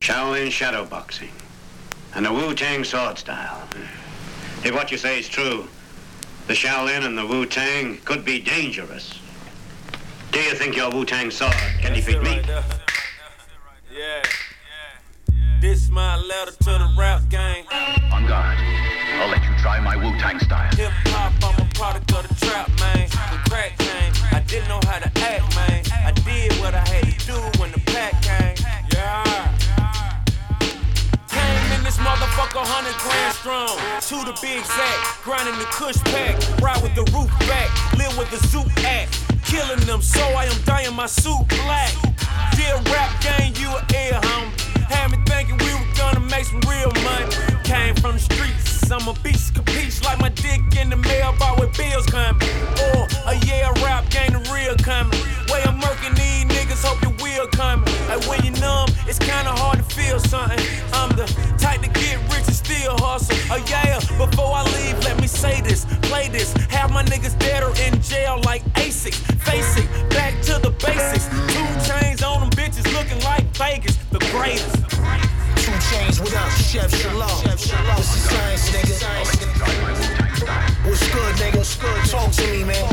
Shaolin shadow boxing and the Wu-Tang sword style. If what you say is true, the Shaolin and the Wu-Tang could be dangerous. Do you think your Wu-Tang sword can defeat me? Yeah. This my letter to the rap gang. On guard. I'll let you try my Wu-Tang style. Hip strong. To the big exact, grinding the kush pack. Ride with the roof back, live with the zoo act. Killing them, so I am dyeing my suit black. Dear rap gang, you a air home. Had me thinking we were gonna make some real money. Came from the streets, I'm a beast, capiche like my dick in the mailbox with bills coming. This, this. Have my niggas dead or in jail like ASIC. Face it, back to the basics. Two chains on them bitches looking like Vegas, the greatest. Two chains, what up? Chef Shalom. What's the science, nigga? What's good, nigga? What's good? Talk to me, man.